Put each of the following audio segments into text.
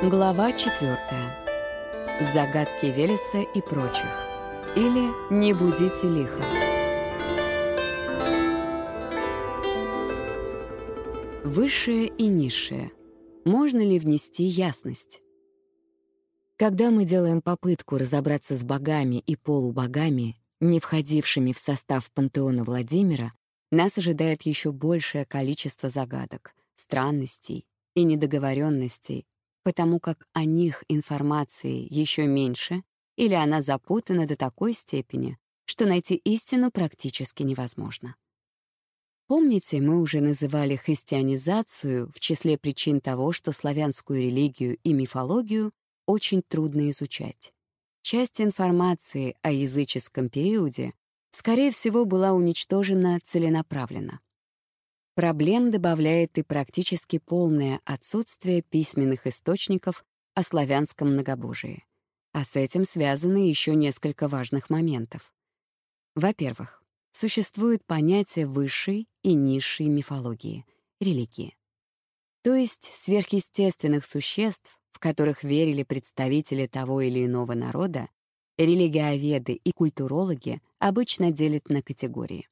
Глава 4. Загадки Велеса и прочих. Или «Не будите лихо». Высшее и низшее. Можно ли внести ясность? Когда мы делаем попытку разобраться с богами и полубогами, не входившими в состав пантеона Владимира, нас ожидает еще большее количество загадок, странностей и недоговоренностей, потому как о них информации еще меньше или она запутана до такой степени, что найти истину практически невозможно. Помните, мы уже называли христианизацию в числе причин того, что славянскую религию и мифологию очень трудно изучать. Часть информации о языческом периоде, скорее всего, была уничтожена целенаправленно. Проблем добавляет и практически полное отсутствие письменных источников о славянском многобожии. А с этим связаны еще несколько важных моментов. Во-первых, существует понятие высшей и низшей мифологии, религии. То есть сверхъестественных существ, в которых верили представители того или иного народа, религиоведы и культурологи обычно делят на категории.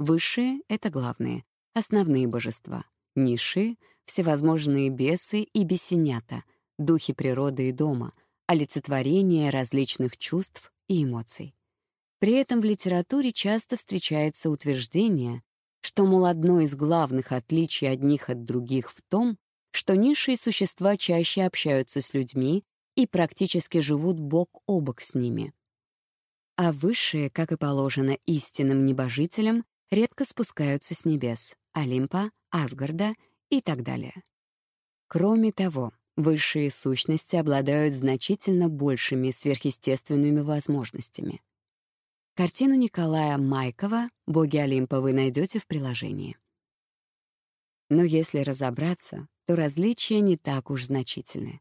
Высшие — это главные, основные божества, низшие — всевозможные бесы и бесенята, духи природы и дома, олицетворение различных чувств и эмоций. При этом в литературе часто встречается утверждение, что, мол, одно из главных отличий одних от других в том, что низшие существа чаще общаются с людьми и практически живут бок о бок с ними. А высшие, как и положено истинным небожителям, редко спускаются с небес — Олимпа, Асгарда и так далее. Кроме того, высшие сущности обладают значительно большими сверхъестественными возможностями. Картину Николая Майкова «Боги Олимпа» вы найдете в приложении. Но если разобраться, то различия не так уж значительны.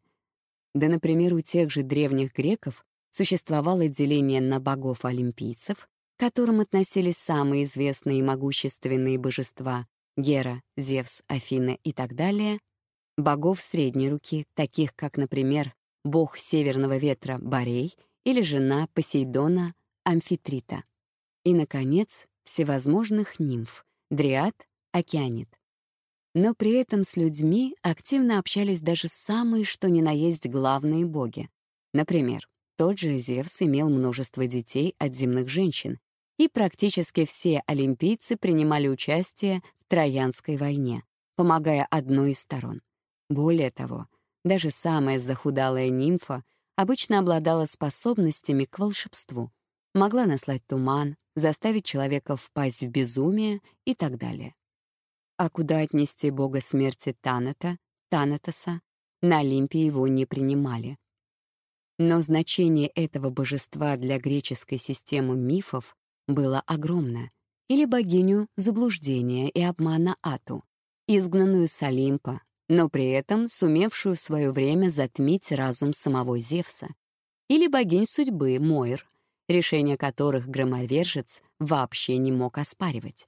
Да, например, у тех же древних греков существовало деление на богов-олимпийцев к которым относились самые известные и могущественные божества — Гера, Зевс, Афина и так далее, богов средней руки, таких как, например, бог северного ветра Борей или жена Посейдона Амфитрита. И, наконец, всевозможных нимф — Дриад, Океанит. Но при этом с людьми активно общались даже самые что ни на есть главные боги. Например, тот же Зевс имел множество детей от земных женщин, и практически все олимпийцы принимали участие Троянской войне, помогая одной из сторон. Более того, даже самая захудалая нимфа обычно обладала способностями к волшебству, могла наслать туман, заставить человека впасть в безумие и так далее. А куда отнести бога смерти Таната, Танатоса, на Олимпе его не принимали. Но значение этого божества для греческой системы мифов было огромно, или богиню заблуждения и обмана Ату, изгнанную с Олимпа, но при этом сумевшую в свое время затмить разум самого Зевса, или богинь судьбы Мойр, решение которых громовержец вообще не мог оспаривать.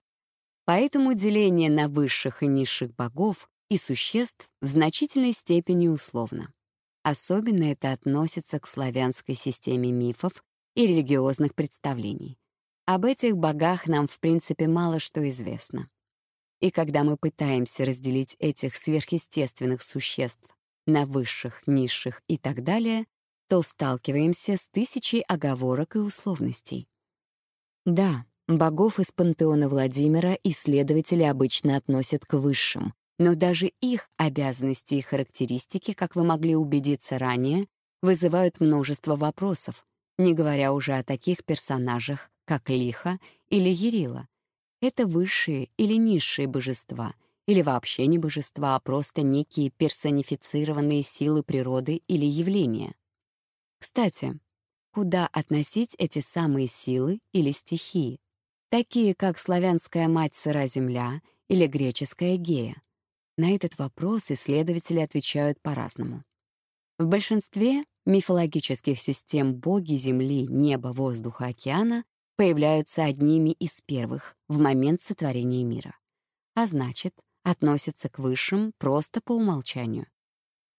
Поэтому деление на высших и низших богов и существ в значительной степени условно. Особенно это относится к славянской системе мифов и религиозных представлений. Об этих богах нам, в принципе, мало что известно. И когда мы пытаемся разделить этих сверхъестественных существ на высших, низших и так далее, то сталкиваемся с тысячей оговорок и условностей. Да, богов из пантеона Владимира исследователи обычно относят к высшим, но даже их обязанности и характеристики, как вы могли убедиться ранее, вызывают множество вопросов, не говоря уже о таких персонажах, как Лиха или Ерила. Это высшие или низшие божества, или вообще не божества, а просто некие персонифицированные силы природы или явления. Кстати, куда относить эти самые силы или стихии? Такие, как славянская мать сыра земля или греческая гея. На этот вопрос исследователи отвечают по-разному. В большинстве мифологических систем боги Земли, неба, воздуха, океана появляются одними из первых в момент сотворения мира, а значит, относятся к высшим просто по умолчанию.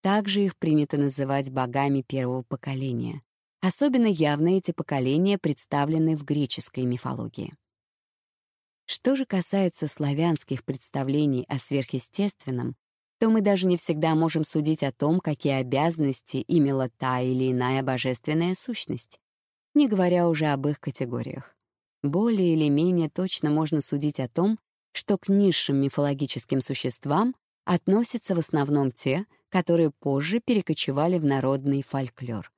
также их принято называть богами первого поколения. Особенно явно эти поколения представлены в греческой мифологии. Что же касается славянских представлений о сверхъестественном, то мы даже не всегда можем судить о том, какие обязанности имела та или иная божественная сущность, не говоря уже об их категориях. Более или менее точно можно судить о том, что к низшим мифологическим существам относятся в основном те, которые позже перекочевали в народный фольклор.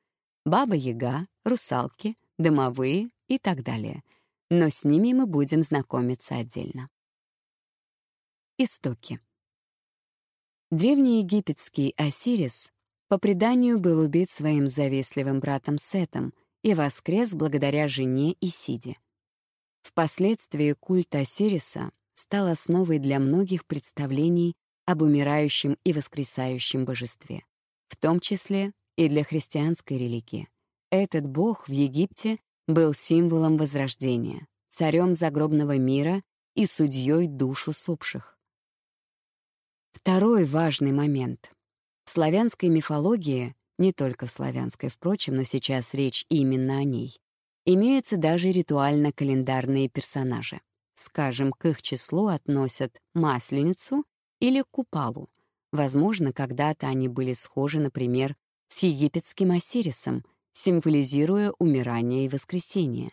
Баба-яга, русалки, домовые и так далее. Но с ними мы будем знакомиться отдельно. Истоки. Древнеегипетский Осирис по преданию был убит своим завистливым братом Сетом и воскрес благодаря жене Исиде. Впоследствии культ Осириса стал основой для многих представлений об умирающем и воскресающем божестве, в том числе и для христианской религии. Этот бог в Египте был символом возрождения, царем загробного мира и судьей душ усопших. Второй важный момент. В славянской мифологии, не только в славянской, впрочем, но сейчас речь именно о ней, имеются даже ритуально-календарные персонажи. Скажем, к их числу относят Масленицу или Купалу. Возможно, когда-то они были схожи, например, с египетским Осирисом, символизируя умирание и воскресение,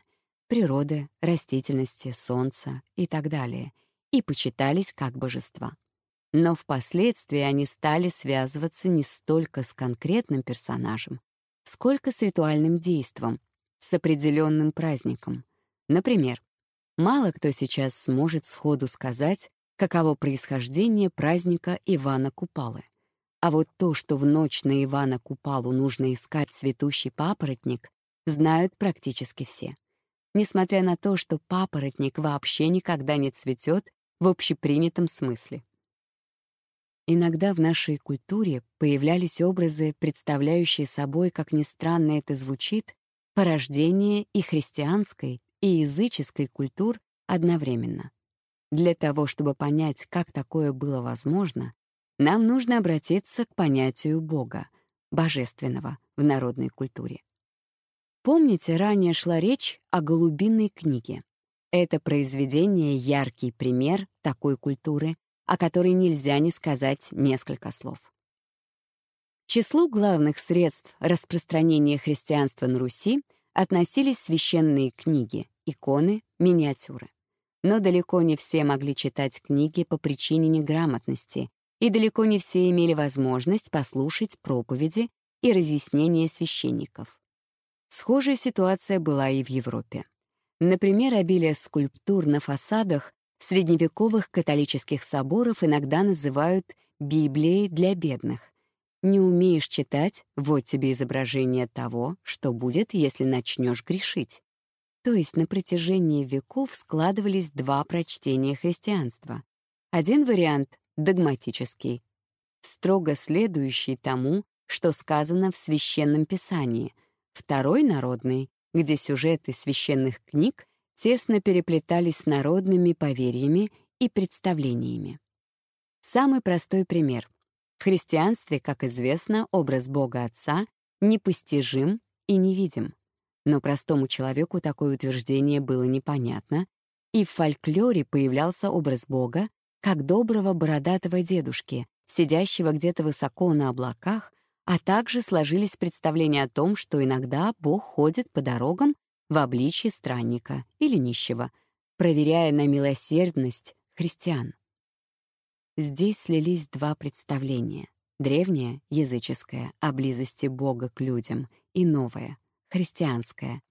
природы, растительности, солнца и так далее, и почитались как божества. Но впоследствии они стали связываться не столько с конкретным персонажем, сколько с ритуальным действом, с определенным праздником. Например, мало кто сейчас сможет сходу сказать, каково происхождение праздника Ивана Купалы. А вот то, что в ночь на Ивана Купалу нужно искать цветущий папоротник, знают практически все. Несмотря на то, что папоротник вообще никогда не цветет в общепринятом смысле. Иногда в нашей культуре появлялись образы, представляющие собой, как ни странно это звучит, порождение и христианской, и языческой культур одновременно. Для того, чтобы понять, как такое было возможно, нам нужно обратиться к понятию Бога, божественного в народной культуре. Помните, ранее шла речь о «Голубиной книге». Это произведение — яркий пример такой культуры, о которой нельзя не сказать несколько слов. Числу главных средств распространения христианства на Руси относились священные книги, иконы, миниатюры. Но далеко не все могли читать книги по причине неграмотности, и далеко не все имели возможность послушать проповеди и разъяснения священников. Схожая ситуация была и в Европе. Например, обилие скульптур на фасадах средневековых католических соборов иногда называют «Библией для бедных». Не умеешь читать — вот тебе изображение того, что будет, если начнешь грешить. То есть на протяжении веков складывались два прочтения христианства. Один вариант — догматический, строго следующий тому, что сказано в Священном Писании, второй — народный, где сюжеты священных книг тесно переплетались с народными поверьями и представлениями. Самый простой пример. В христианстве, как известно, образ Бога Отца непостижим и невидим. Но простому человеку такое утверждение было непонятно, и в фольклоре появлялся образ Бога как доброго бородатого дедушки, сидящего где-то высоко на облаках, а также сложились представления о том, что иногда Бог ходит по дорогам в обличье странника или нищего, проверяя на милосердность христиан. Здесь слились два представления — древнее, языческое, о близости Бога к людям, и новое, христианское,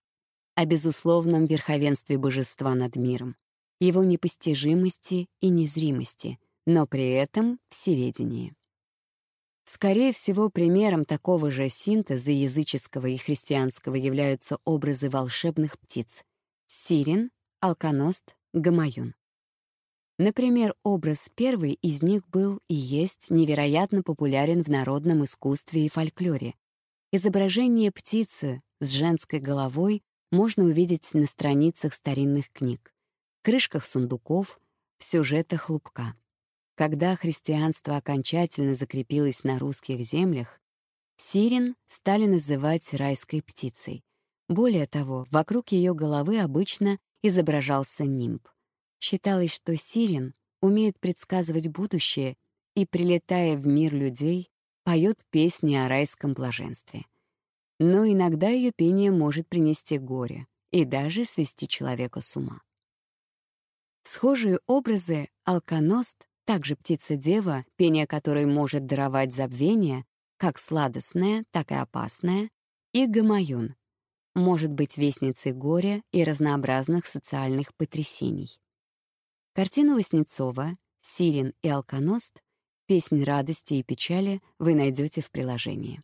о безусловном верховенстве божества над миром, его непостижимости и незримости, но при этом всеведении. Скорее всего, примером такого же синтеза языческого и христианского являются образы волшебных птиц — сирен, алконост, гамаюн. Например, образ первый из них был и есть невероятно популярен в народном искусстве и фольклоре. Изображение птицы с женской головой можно увидеть на страницах старинных книг, крышках сундуков, в сюжетах лубка. Когда христианство окончательно закрепилось на русских землях, Сирен стали называть райской птицей. Более того, вокруг ее головы обычно изображался нимб. Считалось, что Сирен умеет предсказывать будущее и, прилетая в мир людей, поет песни о райском блаженстве. Но иногда ее пение может принести горе и даже свести человека с ума. Схожие образы алконост, также птица-дева, пение которой может даровать забвение, как сладостное, так и опасное, и гамаюн, может быть вестницей горя и разнообразных социальных потрясений. Картину Васнецова «Сирен и алконост» «Песнь радости и печали» вы найдете в приложении.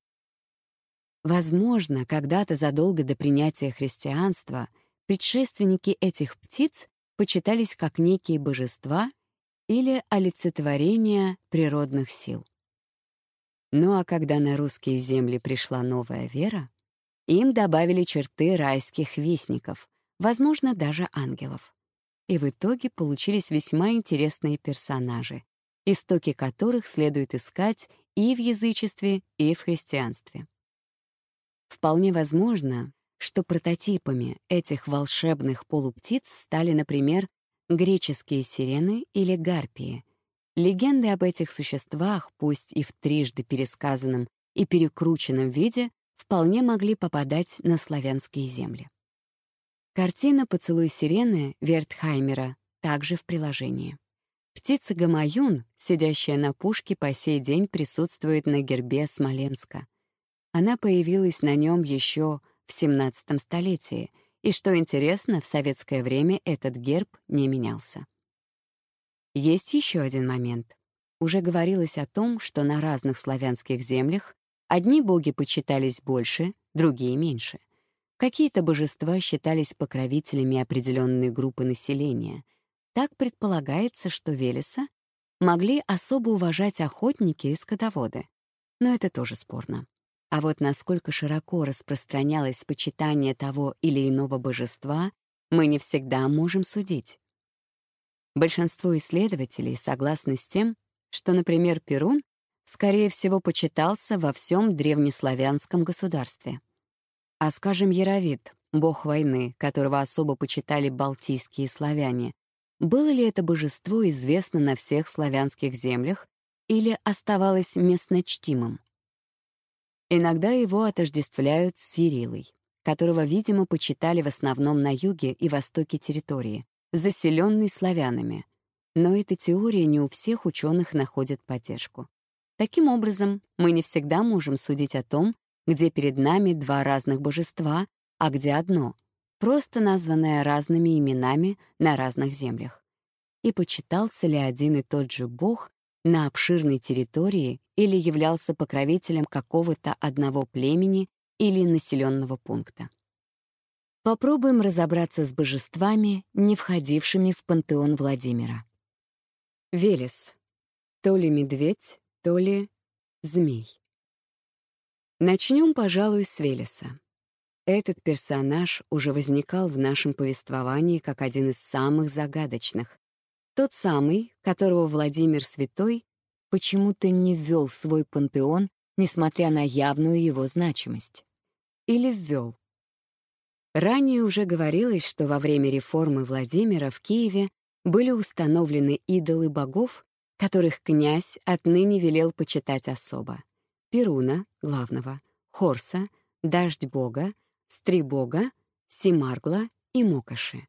Возможно, когда-то задолго до принятия христианства предшественники этих птиц почитались как некие божества или олицетворения природных сил. Ну а когда на русские земли пришла новая вера, им добавили черты райских вестников, возможно, даже ангелов. И в итоге получились весьма интересные персонажи, истоки которых следует искать и в язычестве, и в христианстве. Вполне возможно, что прототипами этих волшебных полуптиц стали, например, греческие сирены или гарпии. Легенды об этих существах, пусть и в трижды пересказанном и перекрученном виде, вполне могли попадать на славянские земли. Картина «Поцелуй сирены» Вертхаймера также в приложении. Птица Гамаюн, сидящая на пушке, по сей день присутствует на гербе Смоленска. Она появилась на нем еще в XVII столетии, и, что интересно, в советское время этот герб не менялся. Есть еще один момент. Уже говорилось о том, что на разных славянских землях одни боги почитались больше, другие — меньше. Какие-то божества считались покровителями определенной группы населения. Так предполагается, что Велеса могли особо уважать охотники и скотоводы. Но это тоже спорно. А вот насколько широко распространялось почитание того или иного божества, мы не всегда можем судить. Большинство исследователей согласны с тем, что, например, Перун, скорее всего, почитался во всем древнеславянском государстве. А, скажем, Яровит, бог войны, которого особо почитали балтийские славяне, было ли это божество известно на всех славянских землях или оставалось местно чтимым? Иногда его отождествляют с Сирилой, которого, видимо, почитали в основном на юге и востоке территории, заселенной славянами. Но эта теория не у всех ученых находит поддержку. Таким образом, мы не всегда можем судить о том, где перед нами два разных божества, а где одно, просто названное разными именами на разных землях. И почитался ли один и тот же бог на обширной территории или являлся покровителем какого-то одного племени или населенного пункта. Попробуем разобраться с божествами, не входившими в пантеон Владимира. Велес. То ли медведь, то ли змей. Начнем, пожалуй, с Велеса. Этот персонаж уже возникал в нашем повествовании как один из самых загадочных, тот самый, которого Владимир Святой почему-то не ввел в свой пантеон, несмотря на явную его значимость. Или ввел. Ранее уже говорилось, что во время реформы Владимира в Киеве были установлены идолы богов, которых князь отныне велел почитать особо. Перуна, главного, Хорса, Дождь бога, Стрибога, Симаргла и Мокоши.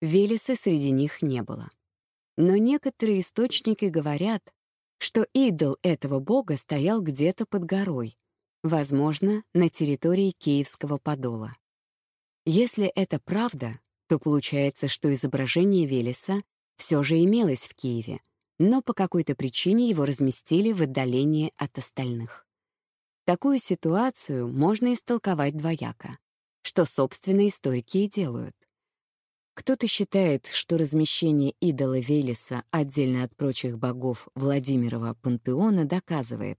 Велеса среди них не было. Но некоторые источники говорят, что идол этого бога стоял где-то под горой, возможно, на территории Киевского подола. Если это правда, то получается, что изображение Велеса все же имелось в Киеве, но по какой-то причине его разместили в отдалении от остальных. Такую ситуацию можно истолковать двояко, что, собственно, историки и делают. Кто-то считает, что размещение идола Велеса отдельно от прочих богов Владимирова пантеона доказывает,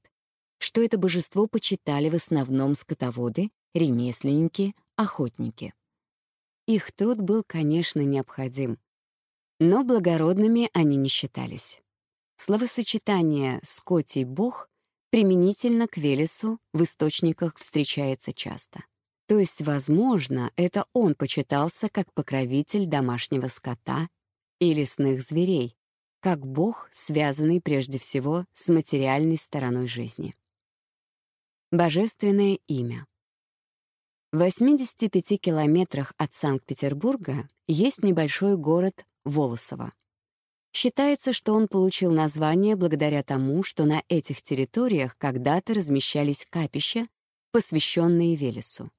что это божество почитали в основном скотоводы, ремесленники, охотники. Их труд был, конечно, необходим, но благородными они не считались. Словосочетание «скотий бог» применительно к Велесу в источниках встречается часто. То есть, возможно, это он почитался как покровитель домашнего скота и лесных зверей, как бог, связанный прежде всего с материальной стороной жизни. Божественное имя. В 85 километрах от Санкт-Петербурга есть небольшой город Волосово. Считается, что он получил название благодаря тому, что на этих территориях когда-то размещались капища, посвященные Велесу.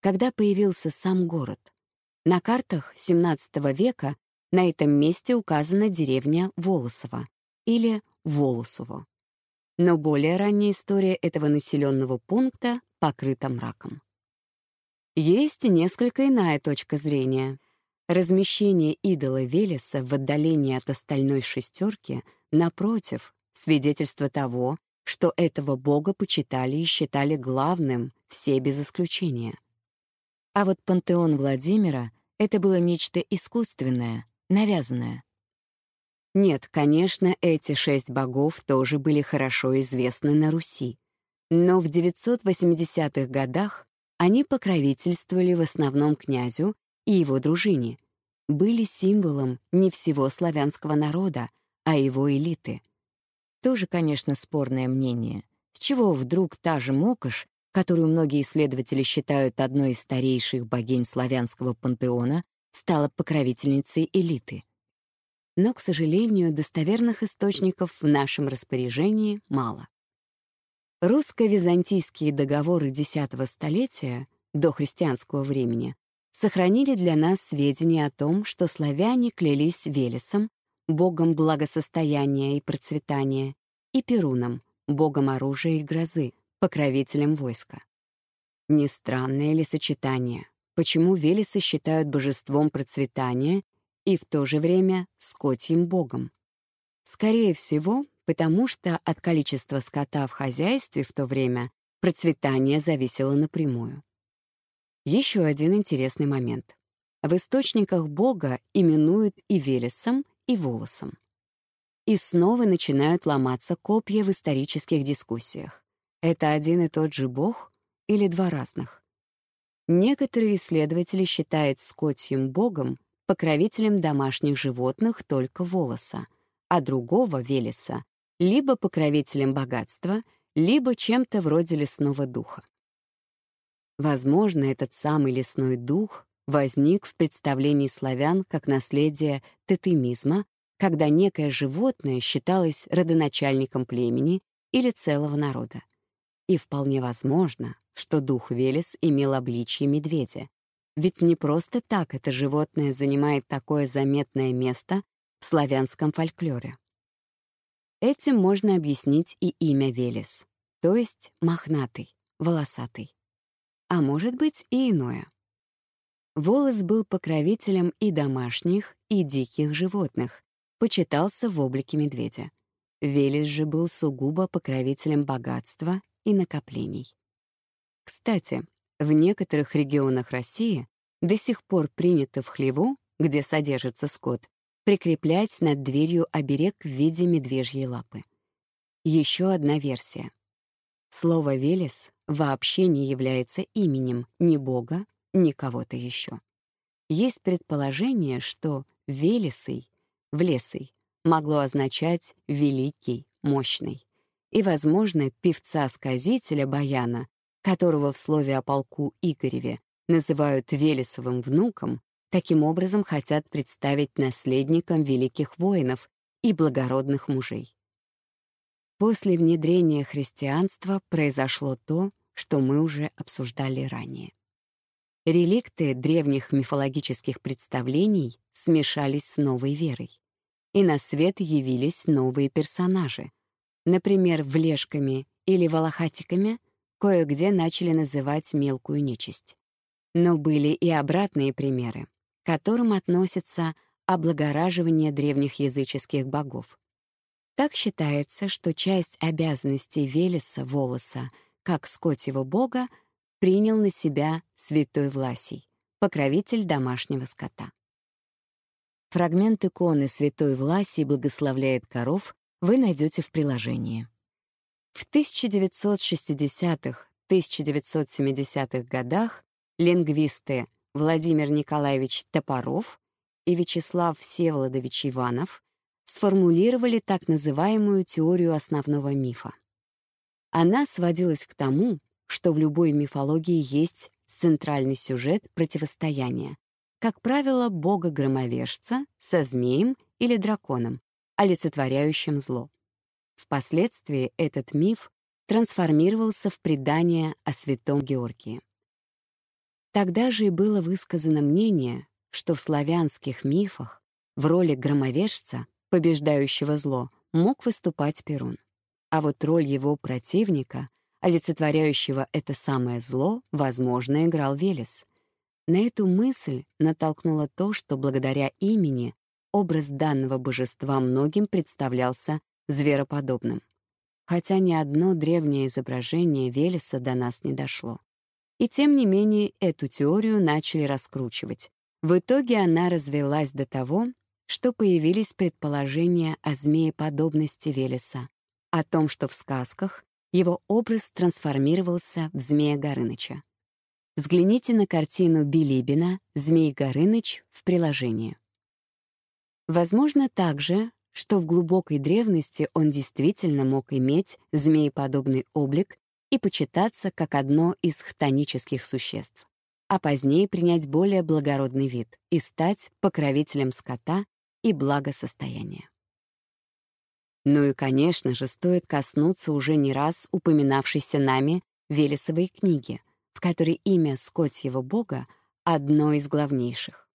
Когда появился сам город? На картах XVII века на этом месте указана деревня Волосово или Волосово. Но более ранняя история этого населенного пункта покрыта мраком. Есть несколько иная точка зрения. Размещение идола Велеса в отдалении от остальной шестерки, напротив, свидетельство того, что этого бога почитали и считали главным все без исключения. А вот пантеон Владимира — это было нечто искусственное, навязанное. Нет, конечно, эти шесть богов тоже были хорошо известны на Руси. Но в 980-х годах они покровительствовали в основном князю и его дружине, были символом не всего славянского народа, а его элиты. Тоже, конечно, спорное мнение. С чего вдруг та же Мокош, которую многие исследователи считают одной из старейших богинь славянского пантеона, стала покровительницей элиты? Но, к сожалению, достоверных источников в нашем распоряжении мало. Русско-византийские договоры X столетия до христианского времени сохранили для нас сведения о том, что славяне клялись Велесом, богом благосостояния и процветания, и Перуном, богом оружия и грозы, покровителем войска. Не странное ли сочетание? Почему Велеса считают божеством процветания и в то же время скотьим богом? Скорее всего, потому что от количества скота в хозяйстве в то время процветание зависело напрямую. Еще один интересный момент. В источниках Бога именуют и Велесом, и Волосом. И снова начинают ломаться копья в исторических дискуссиях. Это один и тот же Бог или два разных? Некоторые исследователи считают скотьим богом покровителем домашних животных только волоса, а другого, Велеса, либо покровителем богатства, либо чем-то вроде лесного духа. Возможно, этот самый лесной дух возник в представлении славян как наследие тотемизма, когда некое животное считалось родоначальником племени или целого народа. И вполне возможно, что дух Велес имел обличье медведя. Ведь не просто так это животное занимает такое заметное место в славянском фольклоре. Этим можно объяснить и имя Велес, то есть мохнатый, волосатый а может быть и иное. Волос был покровителем и домашних, и диких животных, почитался в облике медведя. Велес же был сугубо покровителем богатства и накоплений. Кстати, в некоторых регионах России до сих пор принято в хлеву, где содержится скот, прикреплять над дверью оберег в виде медвежьей лапы. Еще одна версия. Слово «велес» вообще не является именем ни Бога, ни кого-то еще. Есть предположение, что «велесый», «влесый» могло означать «великий», «мощный». И, возможно, певца-сказителя Баяна, которого в слове о полку Игореве называют Велесовым внуком, таким образом хотят представить наследником великих воинов и благородных мужей. После внедрения христианства произошло то, что мы уже обсуждали ранее. Реликты древних мифологических представлений смешались с новой верой, и на свет явились новые персонажи. Например, влежками или волохатиками кое-где начали называть мелкую нечисть. Но были и обратные примеры, к которым относятся облагораживание древних языческих богов. Так считается, что часть обязанностей Велеса, Волоса, как скотьего бога, принял на себя святой Власий, покровитель домашнего скота. Фрагмент иконы святой Власии благословляет коров, вы найдете в приложении. В 1960-1970-х годах лингвисты Владимир Николаевич Топоров и Вячеслав Всеволодович Иванов сформулировали так называемую теорию основного мифа. Она сводилась к тому, что в любой мифологии есть центральный сюжет противостояния, как правило, бога-громовержца со змеем или драконом, олицетворяющим зло. Впоследствии этот миф трансформировался в предание о святом Георгии. Тогда же и было высказано мнение, что в славянских мифах в роли громовержца, побеждающего зло, мог выступать Перун. А вот роль его противника, олицетворяющего это самое зло, возможно, играл Велес. На эту мысль натолкнуло то, что благодаря имени образ данного божества многим представлялся звероподобным. Хотя ни одно древнее изображение Велеса до нас не дошло. И тем не менее эту теорию начали раскручивать. В итоге она развелась до того, что появились предположения о змееподобности Велеса, о том, что в сказках его образ трансформировался в Змея Горыныча. Взгляните на картину Билибина «Змей Горыныч» в приложении. Возможно также, что в глубокой древности он действительно мог иметь змееподобный облик и почитаться как одно из хтонических существ, а позднее принять более благородный вид и стать покровителем скота и благосостояния. Ну и, конечно же, стоит коснуться уже не раз упоминавшейся нами Велесовой книги, в которой имя скотьего бога — одно из главнейших.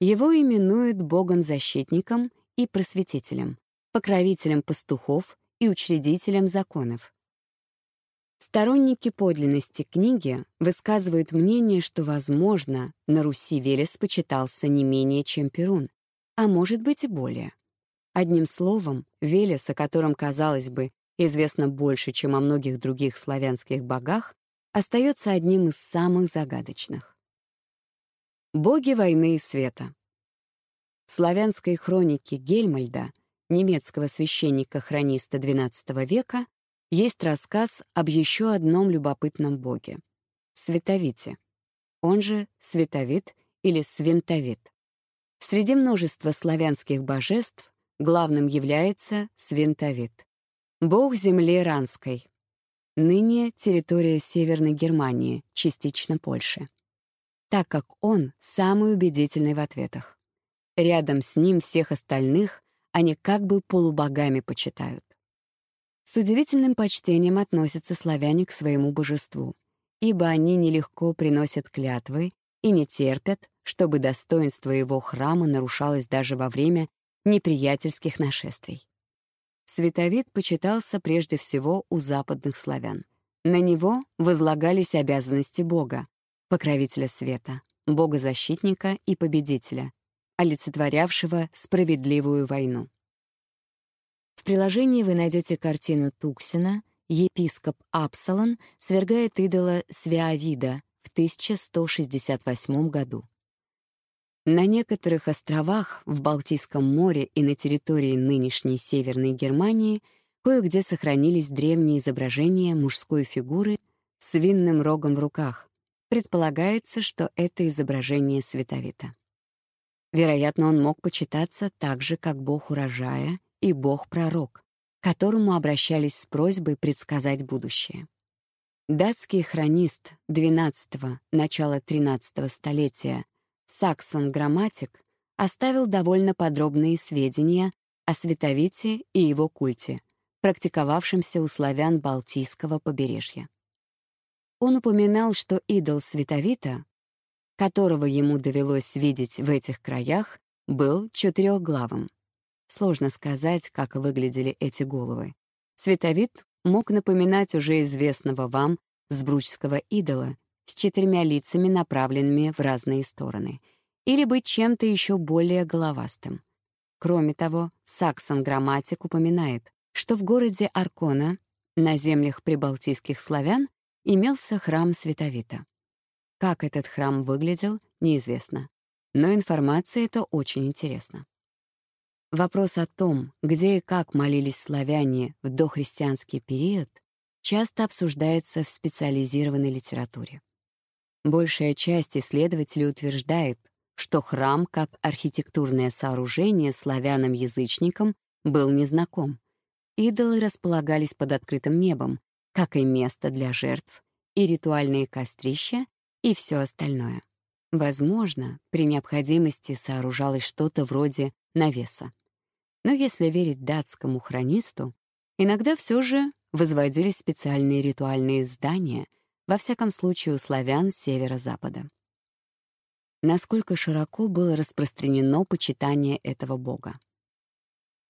Его именуют богом-защитником и просветителем, покровителем пастухов и учредителем законов. Сторонники подлинности книги высказывают мнение, что, возможно, на Руси Велес почитался не менее, чем Перун, а может быть и более. Одним словом, Велес, о котором, казалось бы, известно больше, чем о многих других славянских богах, остается одним из самых загадочных. Боги войны и света славянской хроники Гельмальда, немецкого священника-хрониста XII века, есть рассказ об еще одном любопытном боге — Световите, он же Световит или Свинтовит. Среди множества славянских божеств главным является Свинтовит, бог земли Ранской, ныне территория Северной Германии, частично Польши, так как он самый убедительный в ответах. Рядом с ним всех остальных они как бы полубогами почитают. С удивительным почтением относятся славяне к своему божеству, ибо они нелегко приносят клятвы и не терпят, чтобы достоинство его храма нарушалось даже во время неприятельских нашествий. Световид почитался прежде всего у западных славян. На него возлагались обязанности Бога, покровителя света, бога-защитника и победителя, олицетворявшего справедливую войну. В приложении вы найдете картину Туксина «Епископ Апсалон свергает идола Свеавида» в 1168 году. На некоторых островах в Балтийском море и на территории нынешней Северной Германии кое-где сохранились древние изображения мужской фигуры с винным рогом в руках. Предполагается, что это изображение Световита. Вероятно, он мог почитаться так же, как бог урожая и бог-пророк, к которому обращались с просьбой предсказать будущее. Датский хронист XII — начала XIII столетия Саксон Грамматик оставил довольно подробные сведения о Световите и его культе, практиковавшемся у славян Балтийского побережья. Он упоминал, что идол Световита которого ему довелось видеть в этих краях, был четырехглавым. Сложно сказать, как выглядели эти головы. Световид мог напоминать уже известного вам сбручского идола с четырьмя лицами, направленными в разные стороны, или быть чем-то еще более головастым. Кроме того, Саксон-грамматик упоминает, что в городе Аркона, на землях прибалтийских славян, имелся храм Световита. Как этот храм выглядел, неизвестно. Но информация эта очень интересна. Вопрос о том, где и как молились славяне в дохристианский период, часто обсуждается в специализированной литературе. Большая часть исследователей утверждает, что храм как архитектурное сооружение славянам-язычникам был незнаком. Идолы располагались под открытым небом, как и место для жертв, и ритуальные кострища, и все остальное. Возможно, при необходимости сооружалось что-то вроде навеса. Но если верить датскому хронисту, иногда все же возводились специальные ритуальные здания, во всяком случае у славян северо-запада. Насколько широко было распространено почитание этого бога?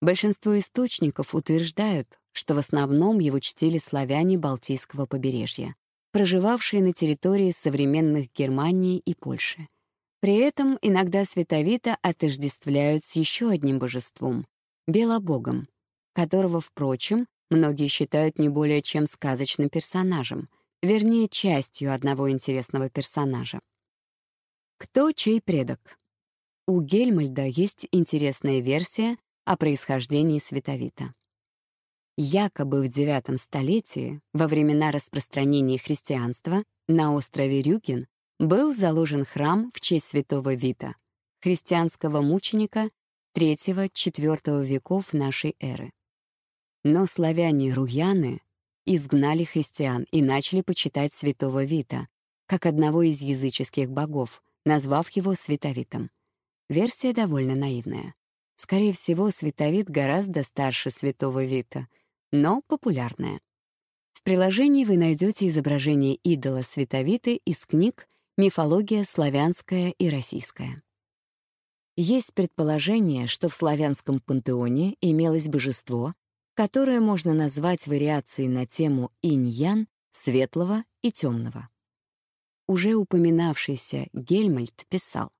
Большинство источников утверждают, что в основном его чтили славяне Балтийского побережья, проживавшие на территории современных Германии и Польши. При этом иногда Световита отождествляют с еще одним божеством — Белобогом, которого, впрочем, многие считают не более чем сказочным персонажем, вернее, частью одного интересного персонажа. Кто чей предок? У Гельмальда есть интересная версия о происхождении Световита. Якобы в IX столетии, во времена распространения христианства, на острове Рюген был заложен храм в честь святого Вита, христианского мученика III-IV веков нашей эры. Но славяне-руяны изгнали христиан и начали почитать святого Вита, как одного из языческих богов, назвав его Световитом. Версия довольно наивная. Скорее всего, Световит гораздо старше святого Вита, но популярная. В приложении вы найдете изображение идола Световиты из книг «Мифология славянская и российская». Есть предположение, что в славянском пантеоне имелось божество, которое можно назвать вариацией на тему инь-ян, светлого и темного. Уже упоминавшийся Гельмальд писал,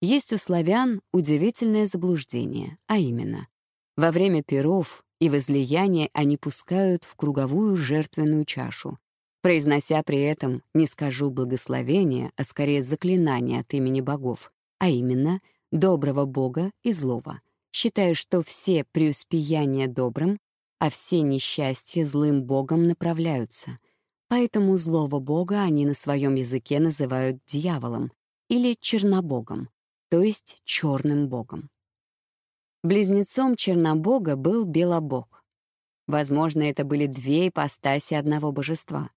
«Есть у славян удивительное заблуждение, а именно, во время перов и возлияния они пускают в круговую жертвенную чашу, произнося при этом «не скажу благословения», а скорее заклинание от имени богов, а именно доброго бога и злого, считая, что все преуспеяния добрым, а все несчастья злым богом направляются — Поэтому злого бога они на своем языке называют дьяволом или чернобогом, то есть черным богом. Близнецом чернобога был белобог. Возможно, это были две ипостаси одного божества.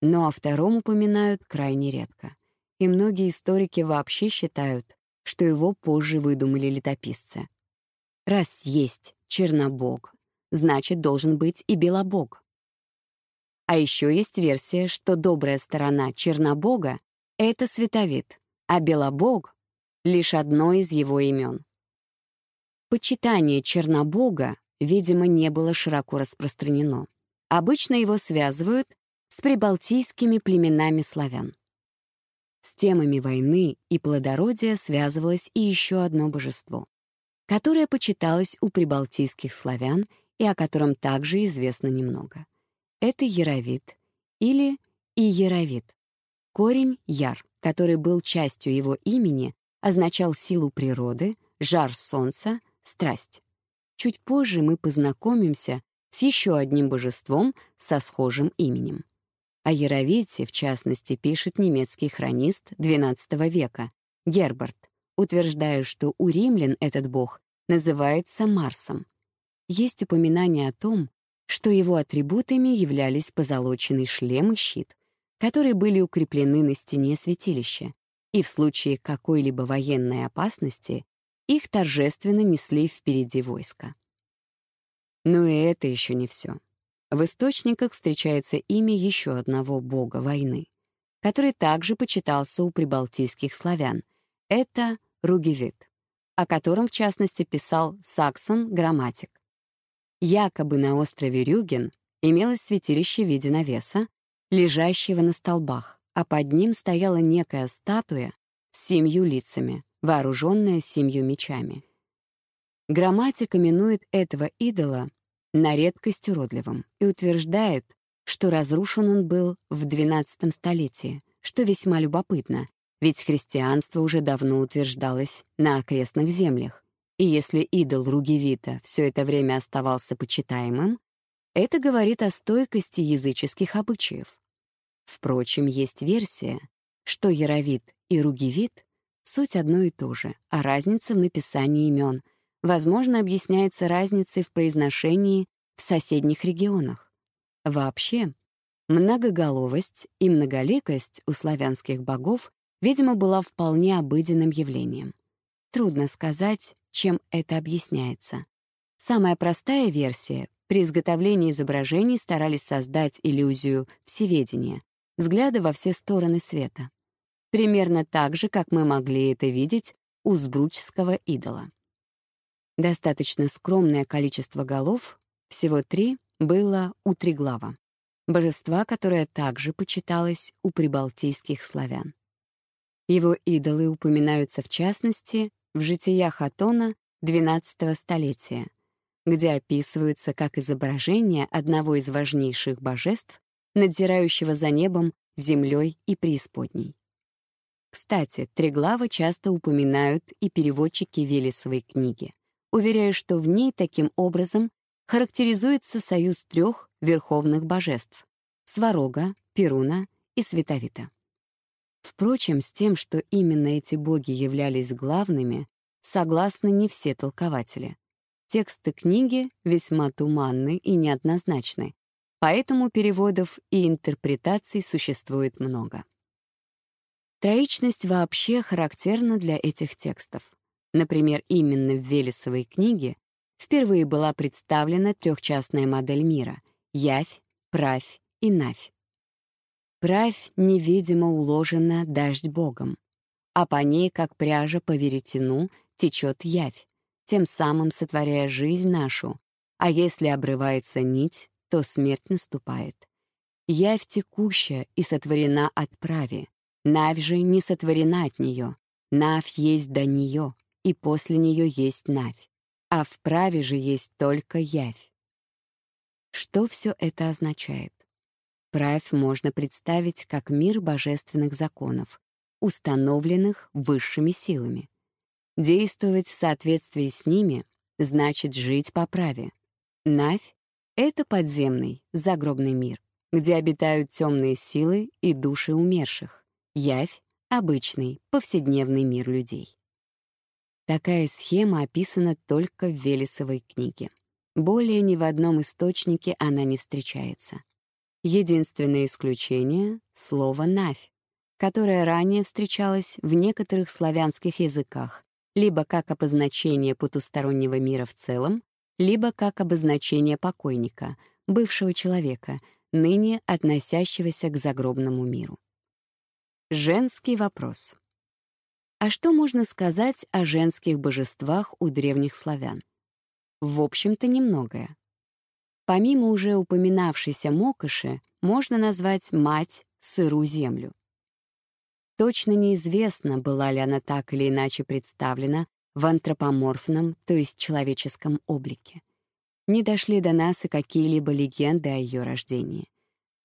Но о втором упоминают крайне редко. И многие историки вообще считают, что его позже выдумали летописцы. Раз есть чернобог, значит, должен быть и белобог. А еще есть версия, что добрая сторона Чернобога — это Световид, а Белобог — лишь одно из его имен. Почитание Чернобога, видимо, не было широко распространено. Обычно его связывают с прибалтийскими племенами славян. С темами войны и плодородия связывалось и еще одно божество, которое почиталось у прибалтийских славян и о котором также известно немного — это яровит или иеровит. Корень «яр», который был частью его имени, означал силу природы, жар солнца, страсть. Чуть позже мы познакомимся с еще одним божеством со схожим именем. О Яровите, в частности, пишет немецкий хронист XII века Герберт, утверждая, что у римлян этот бог называется Марсом. Есть упоминание о том, что его атрибутами являлись позолоченный шлем и щит, которые были укреплены на стене святилища, и в случае какой-либо военной опасности их торжественно несли впереди войска. Но и это еще не все. В источниках встречается имя еще одного бога войны, который также почитался у прибалтийских славян. Это Ругевит, о котором, в частности, писал Саксон Грамматик. Якобы на острове Рюген имелось святилище в виде навеса, лежащего на столбах, а под ним стояла некая статуя с семью лицами, вооруженная семью мечами. Грамматик именует этого идола на редкость уродливым и утверждает, что разрушен он был в XII столетии, что весьма любопытно, ведь христианство уже давно утверждалось на окрестных землях, И если идол Ругевита все это время оставался почитаемым, это говорит о стойкости языческих обычаев. Впрочем, есть версия, что Яровит и Ругевит — суть одно и то же, а разница в написании имен, возможно, объясняется разницей в произношении в соседних регионах. Вообще, многоголовость и многоликость у славянских богов, видимо, была вполне обыденным явлением. Трудно сказать, чем это объясняется. Самая простая версия — при изготовлении изображений старались создать иллюзию всеведения, взгляда во все стороны света. Примерно так же, как мы могли это видеть у сбручского идола. Достаточно скромное количество голов, всего три, было у Триглава, божества, которое также почиталось у прибалтийских славян. Его идолы упоминаются в частности в житиях Атона XII столетия, где описываются как изображение одного из важнейших божеств, надзирающего за небом, землей и преисподней. Кстати, Треглава часто упоминают и переводчики Велесовой книги, уверяя, что в ней таким образом характеризуется союз трех верховных божеств — Сварога, Перуна и Световита. Впрочем, с тем, что именно эти боги являлись главными, согласны не все толкователи. Тексты книги весьма туманны и неоднозначны, поэтому переводов и интерпретаций существует много. Троичность вообще характерна для этих текстов. Например, именно в Велесовой книге впервые была представлена трехчастная модель мира — Явь, Правь и Навь. Правь невидимо уложена дождь Богом, а по ней, как пряжа по веретену, течет явь, тем самым сотворяя жизнь нашу, а если обрывается нить, то смерть наступает. Явь текущая и сотворена от прави, Навь же не сотворена от нее, Навь есть до нее, и после нее есть Навь, а в праве же есть только Явь. Что все это означает? Правь можно представить как мир божественных законов, установленных высшими силами. Действовать в соответствии с ними значит жить по праве. Навь — это подземный, загробный мир, где обитают темные силы и души умерших. Явь — обычный, повседневный мир людей. Такая схема описана только в Велесовой книге. Более ни в одном источнике она не встречается. Единственное исключение — слово «навь», которое ранее встречалось в некоторых славянских языках, либо как обозначение потустороннего мира в целом, либо как обозначение покойника, бывшего человека, ныне относящегося к загробному миру. Женский вопрос. А что можно сказать о женских божествах у древних славян? В общем-то, немногое. Помимо уже упоминавшейся Мокоши, можно назвать мать сыру землю. Точно неизвестно, была ли она так или иначе представлена в антропоморфном, то есть человеческом облике. Не дошли до нас и какие-либо легенды о ее рождении.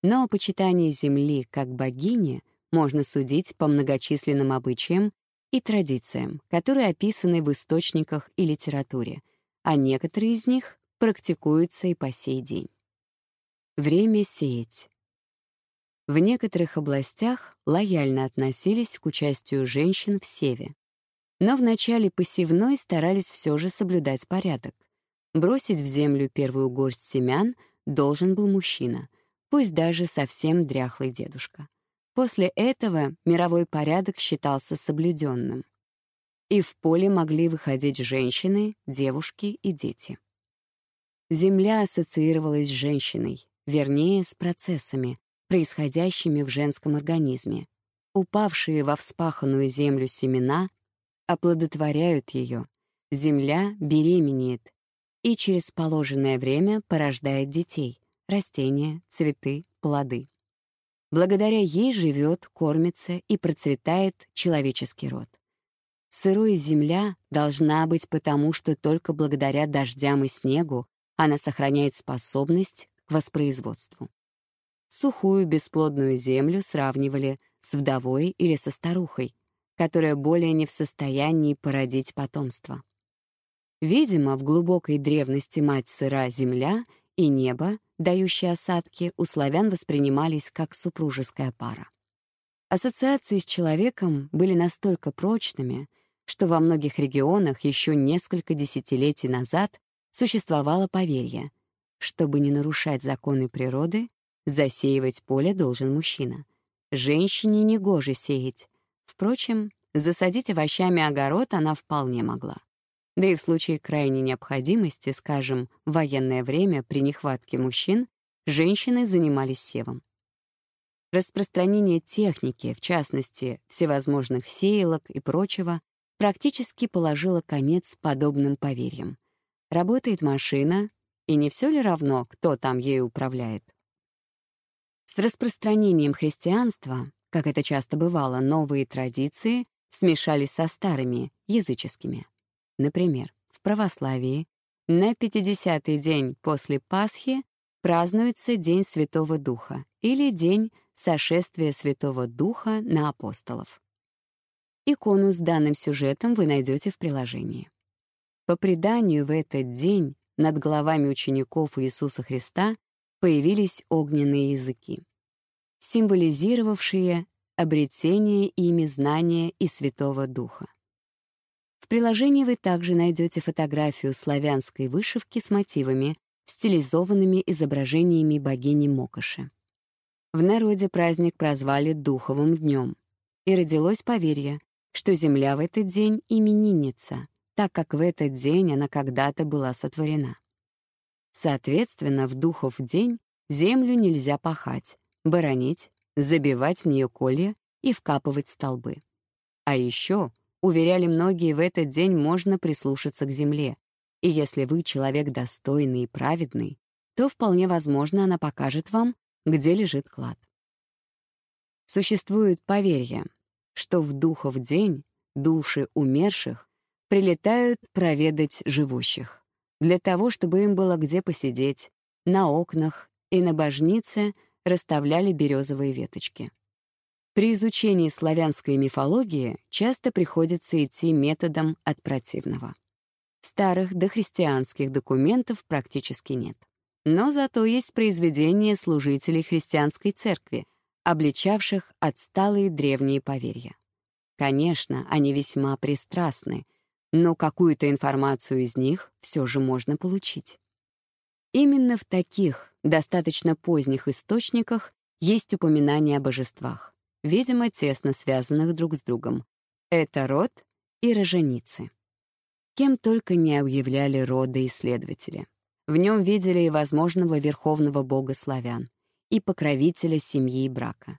Но о почитании Земли как богини можно судить по многочисленным обычаям и традициям, которые описаны в источниках и литературе, а некоторые из них практикуется и по сей день. Время сеять. В некоторых областях лояльно относились к участию женщин в севе. Но в начале посевной старались все же соблюдать порядок. Бросить в землю первую горсть семян должен был мужчина, пусть даже совсем дряхлый дедушка. После этого мировой порядок считался соблюденным. И в поле могли выходить женщины, девушки и дети. Земля ассоциировалась с женщиной, вернее, с процессами, происходящими в женском организме. Упавшие во вспаханную землю семена оплодотворяют ее, земля беременеет и через положенное время порождает детей, растения, цветы, плоды. Благодаря ей живет, кормится и процветает человеческий род. Сырой земля должна быть потому, что только благодаря дождям и снегу она сохраняет способность к воспроизводству. Сухую бесплодную землю сравнивали с вдовой или со старухой, которая более не в состоянии породить потомство. Видимо, в глубокой древности мать сыра — земля и небо, дающие осадки, у славян воспринимались как супружеская пара. Ассоциации с человеком были настолько прочными, что во многих регионах еще несколько десятилетий назад существовало поверье, чтобы не нарушать законы природы, засеивать поле должен мужчина. Женщине негоже сеять. Впрочем, засадить овощами огород она вполне могла. Да и в случае крайней необходимости, скажем, в военное время при нехватке мужчин, женщины занимались севом. Распространение техники, в частности, всевозможных сеялок и прочего, практически положило конец подобным поверьям. Работает машина, и не все ли равно, кто там ею управляет? С распространением христианства, как это часто бывало, новые традиции смешались со старыми, языческими. Например, в православии на 50-й день после Пасхи празднуется День Святого Духа или День сошествия Святого Духа на апостолов. Икону с данным сюжетом вы найдете в приложении. По преданию, в этот день над головами учеников Иисуса Христа появились огненные языки, символизировавшие обретение ими знания и Святого Духа. В приложении вы также найдете фотографию славянской вышивки с мотивами, стилизованными изображениями богини Мокоши. В народе праздник прозвали Духовым днем, и родилось поверье, что Земля в этот день именинница, так как в этот день она когда-то была сотворена. Соответственно, в Духов день землю нельзя пахать, боронить, забивать в нее колья и вкапывать столбы. А еще, уверяли многие, в этот день можно прислушаться к земле, и если вы человек достойный и праведный, то вполне возможно она покажет вам, где лежит клад. Существует поверье, что в духов день души умерших прилетают проведать живущих, для того, чтобы им было где посидеть, на окнах и на божнице расставляли березовые веточки. При изучении славянской мифологии часто приходится идти методом от противного. Старых дохристианских документов практически нет. Но зато есть произведения служителей христианской церкви, обличавших отсталые древние поверья. Конечно, они весьма пристрастны, но какую-то информацию из них все же можно получить. Именно в таких, достаточно поздних источниках есть упоминания о божествах, видимо, тесно связанных друг с другом. Это род и роженицы. Кем только не объявляли роды исследователи. В нем видели и возможного верховного бога славян, и покровителя семьи и брака.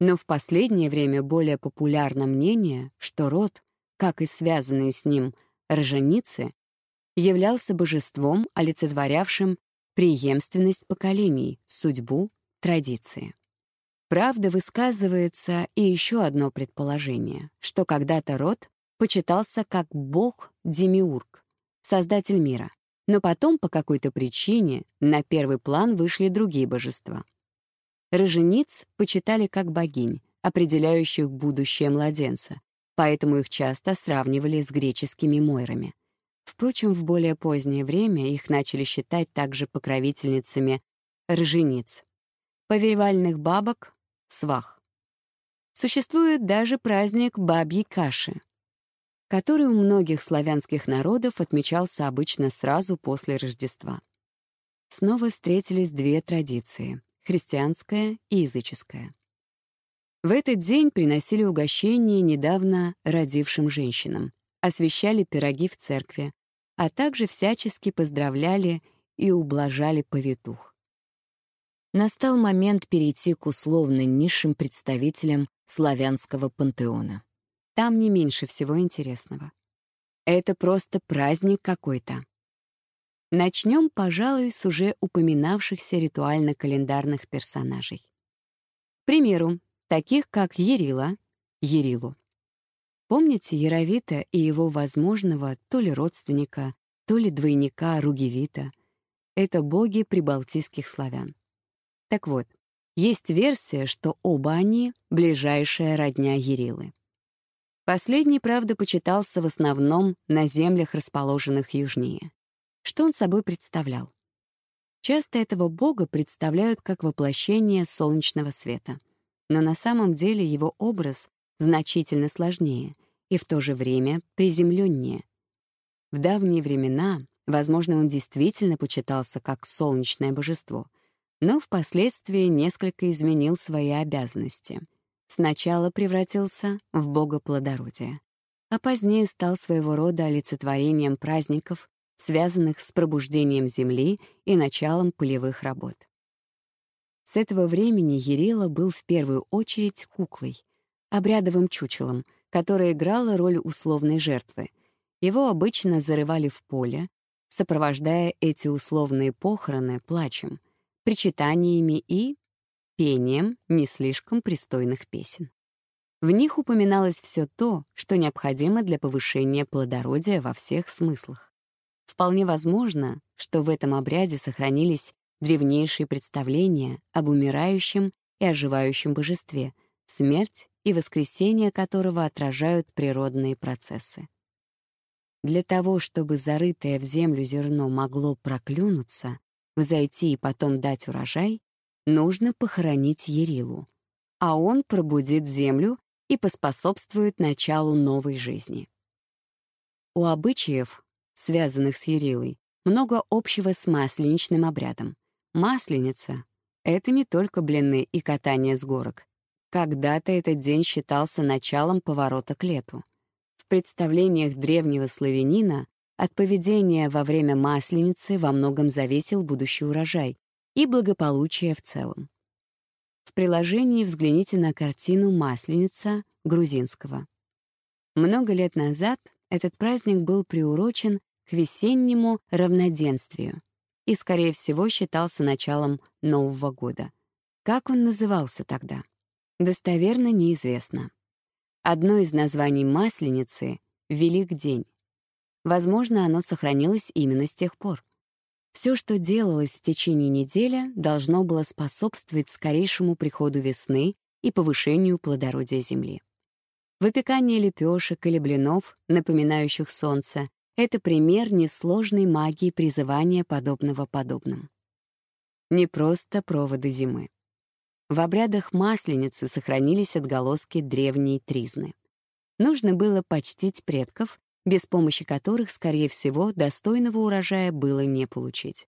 Но в последнее время более популярно мнение, что род, как и связанные с ним роженицы, являлся божеством, олицетворявшим преемственность поколений, судьбу, традиции. Правда, высказывается и еще одно предположение, что когда-то род почитался как бог-демиург, создатель мира, но потом по какой-то причине на первый план вышли другие божества. Рожениц почитали как богинь, определяющих будущее младенца, поэтому их часто сравнивали с греческими мойрами. Впрочем, в более позднее время их начали считать также покровительницами рожениц, повивальных бабок — свах. Существует даже праздник бабьей каши, который у многих славянских народов отмечался обычно сразу после Рождества. Снова встретились две традиции — христианская и языческая. В этот день приносили угощения недавно родившим женщинам, освещали пироги в церкви, а также всячески поздравляли и ублажали повитух. Настал момент перейти к условно низшим представителям славянского пантеона. Там не меньше всего интересного. Это просто праздник какой-то. Начнем, пожалуй, с уже упоминавшихся ритуально-календарных персонажей. К примеру, таких как Ерила, Ерилу. Помните Яровита и его возможного то ли родственника, то ли двойника Ругевита? Это боги прибалтийских славян. Так вот, есть версия, что оба они — ближайшая родня Ерилы. Последний, правда, почитался в основном на землях, расположенных южнее. Что он собой представлял? Часто этого бога представляют как воплощение солнечного света. Но на самом деле его образ значительно сложнее и в то же время приземленнее. В давние времена, возможно, он действительно почитался как солнечное божество, но впоследствии несколько изменил свои обязанности — Сначала превратился в бога плодородия, а позднее стал своего рода олицетворением праздников, связанных с пробуждением земли и началом полевых работ. С этого времени Ерила был в первую очередь куклой, обрядовым чучелом, которое играло роль условной жертвы. Его обычно зарывали в поле, сопровождая эти условные похороны плачем, причитаниями и пением не слишком пристойных песен. В них упоминалось все то, что необходимо для повышения плодородия во всех смыслах. Вполне возможно, что в этом обряде сохранились древнейшие представления об умирающем и оживающем божестве, смерть и воскресение которого отражают природные процессы. Для того, чтобы зарытое в землю зерно могло проклюнуться, взойти и потом дать урожай, нужно похоронить Ерилу, а он пробудит землю и поспособствует началу новой жизни. У обычаев, связанных с Ерилой, много общего с масленичным обрядом. Масленица — это не только блины и катание с горок. Когда-то этот день считался началом поворота к лету. В представлениях древнего славянина от поведения во время Масленицы во многом зависел будущий урожай, и благополучия в целом. В приложении взгляните на картину «Масленица» грузинского. Много лет назад этот праздник был приурочен к весеннему равноденствию и, скорее всего, считался началом Нового года. Как он назывался тогда? Достоверно неизвестно. Одно из названий Масленицы — «Велик день». Возможно, оно сохранилось именно с тех пор. Все, что делалось в течение недели, должно было способствовать скорейшему приходу весны и повышению плодородия земли. Выпекание лепешек или блинов, напоминающих солнце, это пример несложной магии призывания подобного подобным. Не просто проводы зимы. В обрядах Масленицы сохранились отголоски древней тризны. Нужно было почтить предков без помощи которых, скорее всего, достойного урожая было не получить.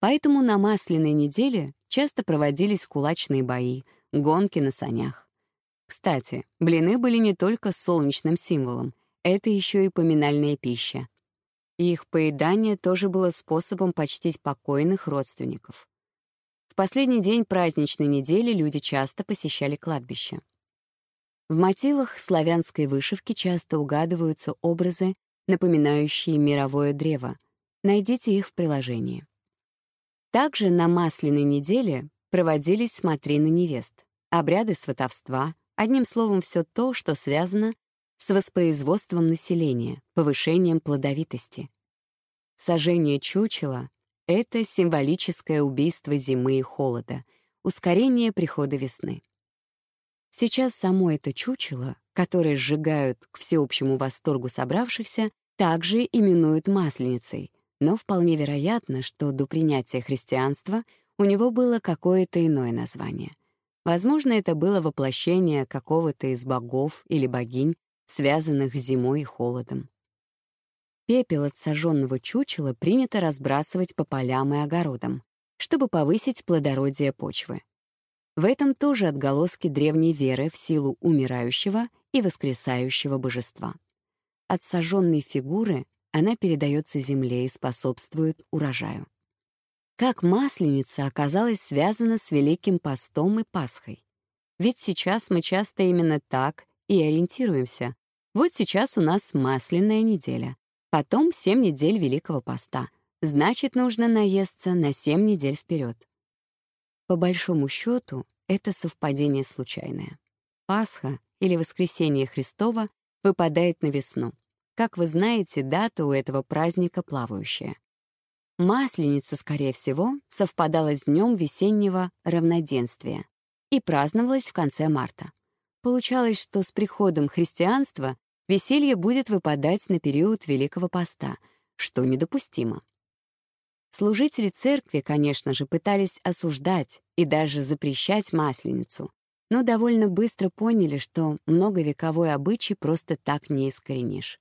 Поэтому на масляной неделе часто проводились кулачные бои, гонки на санях. Кстати, блины были не только солнечным символом, это еще и поминальная пища. их поедание тоже было способом почтить покойных родственников. Последний день праздничной недели люди часто посещали кладбище. В мотивах славянской вышивки часто угадываются образы, напоминающие мировое древо. Найдите их в приложении. Также на Масляной неделе проводились смотрины невест, обряды сватовства, одним словом, все то, что связано с воспроизводством населения, повышением плодовитости. Сожжение чучела — это символическое убийство зимы и холода, ускорение прихода весны. Сейчас само это чучело, которое сжигают к всеобщему восторгу собравшихся, также именуют Масленицей, но вполне вероятно, что до принятия христианства у него было какое-то иное название. Возможно, это было воплощение какого-то из богов или богинь, связанных с зимой и холодом. Пепел от сожженного чучела принято разбрасывать по полям и огородам, чтобы повысить плодородие почвы. В этом тоже отголоски древней веры в силу умирающего и воскресающего божества. От сожженной фигуры она передается земле и способствует урожаю. Как масленица оказалась связана с Великим постом и Пасхой? Ведь сейчас мы часто именно так и ориентируемся. Вот сейчас у нас масляная неделя, потом семь недель Великого поста. Значит, нужно наесться на семь недель вперед. По большому счету, это совпадение случайное. Пасха или Воскресение Христова выпадает на весну. Как вы знаете, дата у этого праздника плавающая. Масленица, скорее всего, совпадала с днем весеннего равноденствия и праздновалась в конце марта. Получалось, что с приходом христианства веселье будет выпадать на период Великого Поста, что недопустимо. Служители церкви, конечно же, пытались осуждать и даже запрещать Масленицу, но довольно быстро поняли, что многовековой обычай просто так не искоренишь.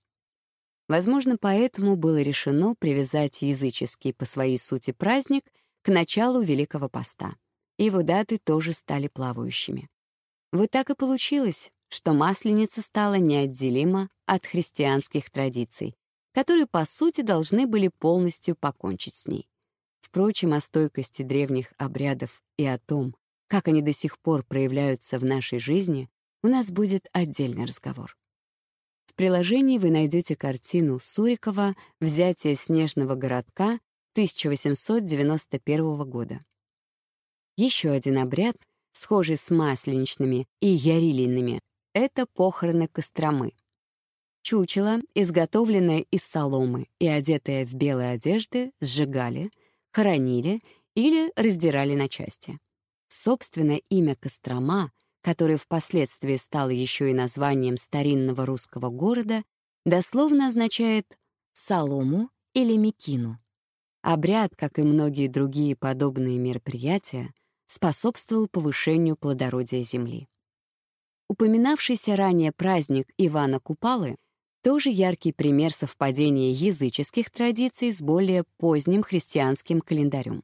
Возможно, поэтому было решено привязать языческий по своей сути праздник к началу Великого Поста. Его даты тоже стали плавающими. Вот так и получилось, что Масленица стала неотделима от христианских традиций, которые, по сути, должны были полностью покончить с ней. Впрочем, о стойкости древних обрядов и о том, как они до сих пор проявляются в нашей жизни, у нас будет отдельный разговор. В приложении вы найдете картину Сурикова «Взятие снежного городка» 1891 года. Еще один обряд, схожий с масленичными и ярилиными, это похороны Костромы. Чучело, изготовленное из соломы и одетое в белые одежды, сжигали, хоронили или раздирали на части. Собственное имя Кострома, которое впоследствии стало еще и названием старинного русского города, дословно означает «солому» или «мекину». Обряд, как и многие другие подобные мероприятия, способствовал повышению плодородия земли. Упоминавшийся ранее праздник Ивана Купалы тоже яркий пример совпадения языческих традиций с более поздним христианским календарем.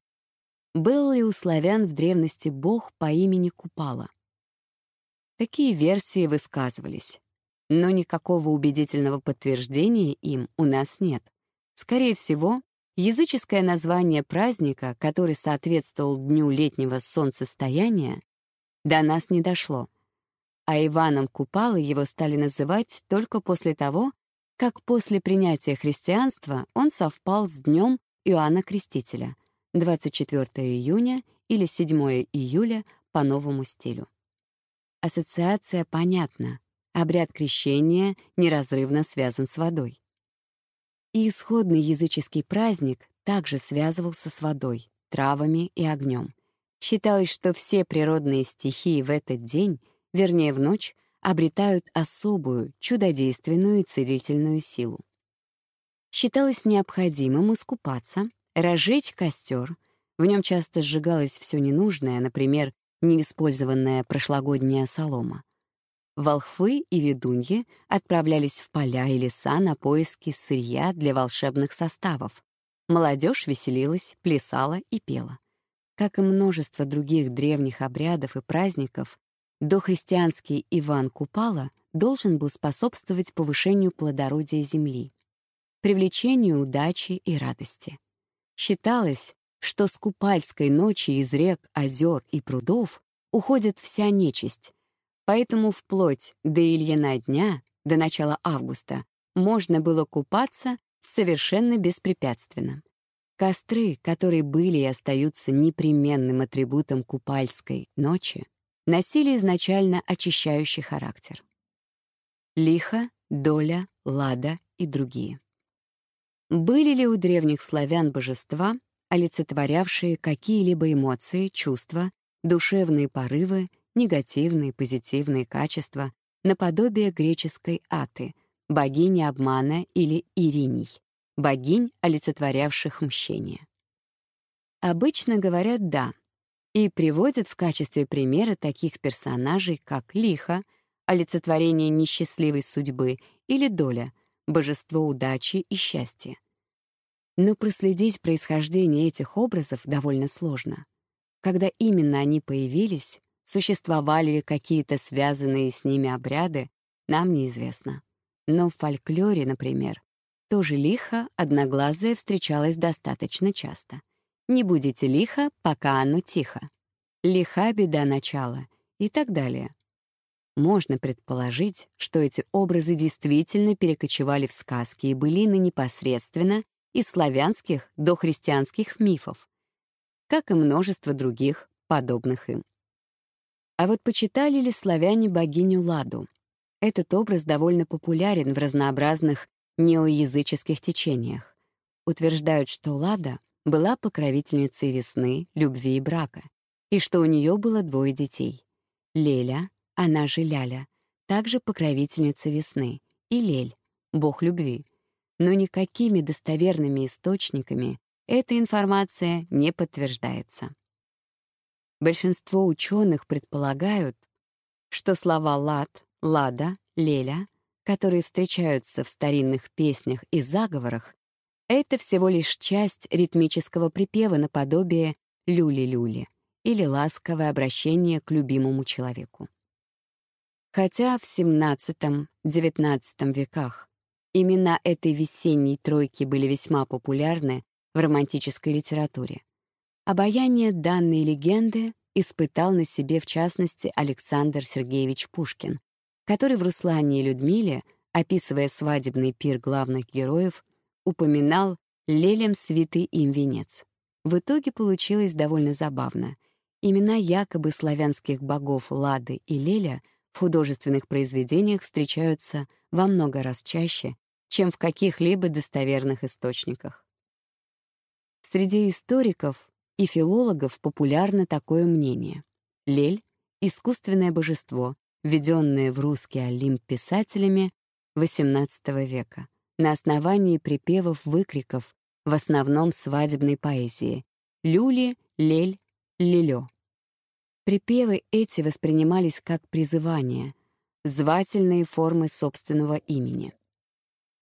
Был ли у славян в древности бог по имени Купала? Такие версии высказывались, но никакого убедительного подтверждения им у нас нет. Скорее всего, языческое название праздника, который соответствовал дню летнего солнцестояния, до нас не дошло а Иваном Купалы его стали называть только после того, как после принятия христианства он совпал с днем Иоанна Крестителя, 24 июня или 7 июля по новому стилю. Ассоциация понятна. Обряд крещения неразрывно связан с водой. И исходный языческий праздник также связывался с водой, травами и огнем. Считалось, что все природные стихии в этот день — вернее, в ночь, обретают особую, чудодейственную и целительную силу. Считалось необходимым искупаться, разжечь костер, в нем часто сжигалось все ненужное, например, неиспользованная прошлогодняя солома. Волхвы и ведуньи отправлялись в поля и леса на поиски сырья для волшебных составов. Молодежь веселилась, плясала и пела. Как и множество других древних обрядов и праздников, Дохристианский Иван Купала должен был способствовать повышению плодородия земли, привлечению удачи и радости. Считалось, что с купальской ночи из рек, озер и прудов уходит вся нечисть, поэтому вплоть до Ильина дня, до начала августа, можно было купаться совершенно беспрепятственно. Костры, которые были и остаются непременным атрибутом купальской ночи, носили изначально очищающий характер. Лиха, доля, лада и другие. Были ли у древних славян божества, олицетворявшие какие-либо эмоции, чувства, душевные порывы, негативные, позитивные качества, наподобие греческой Аты, богини обмана или Ириней, богинь, олицетворявших мщение? Обычно говорят «да», и приводят в качестве примера таких персонажей, как Лиха, олицетворение несчастливой судьбы, или Доля, божество удачи и счастья. Но проследить происхождение этих образов довольно сложно. Когда именно они появились, существовали ли какие-то связанные с ними обряды, нам неизвестно. Но в фольклоре, например, тоже лихо одноглазая встречалась достаточно часто — не будете лихо, пока оно тихо. Лиха беда начала и так далее. Можно предположить, что эти образы действительно перекочевали в сказки и былины непосредственно из славянских до христианских мифов, как и множество других, подобных им. А вот почитали ли славяне богиню Ладу? Этот образ довольно популярен в разнообразных неоязыческих течениях. Утверждают, что Лада была покровительницей весны, любви и брака, и что у нее было двое детей. Леля, она же Ляля, также покровительница весны, и Лель, бог любви, но никакими достоверными источниками эта информация не подтверждается. Большинство ученых предполагают, что слова «лад», «лада», «леля», которые встречаются в старинных песнях и заговорах, это всего лишь часть ритмического припева наподобие «люли-люли» или ласковое обращение к любимому человеку. Хотя в XVII-XIX веках имена этой весенней тройки были весьма популярны в романтической литературе, обаяние данной легенды испытал на себе в частности Александр Сергеевич Пушкин, который в «Руслане и Людмиле», описывая свадебный пир главных героев, упоминал «лелем святый им венец». В итоге получилось довольно забавно. Имена якобы славянских богов Лады и Леля в художественных произведениях встречаются во много раз чаще, чем в каких-либо достоверных источниках. Среди историков и филологов популярно такое мнение. Лель — искусственное божество, введенное в русский Олимп писателями XVIII века на основании припевов-выкриков, в основном свадебной поэзии «люли», «лель», «лелё». Припевы эти воспринимались как призывания, звательные формы собственного имени.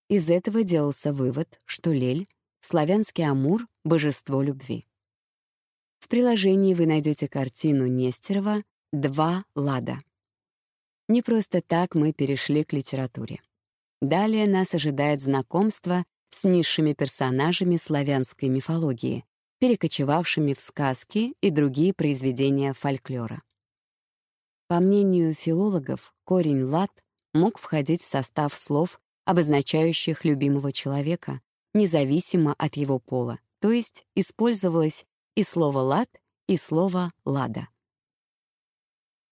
Из этого делался вывод, что лель — славянский амур, божество любви. В приложении вы найдете картину Нестерова «Два лада». Не просто так мы перешли к литературе. Далее нас ожидает знакомство с низшими персонажами славянской мифологии, перекочевавшими в сказки и другие произведения фольклора. По мнению филологов, корень «лад» мог входить в состав слов, обозначающих любимого человека, независимо от его пола, то есть использовалось и слово «лад», и слово «лада».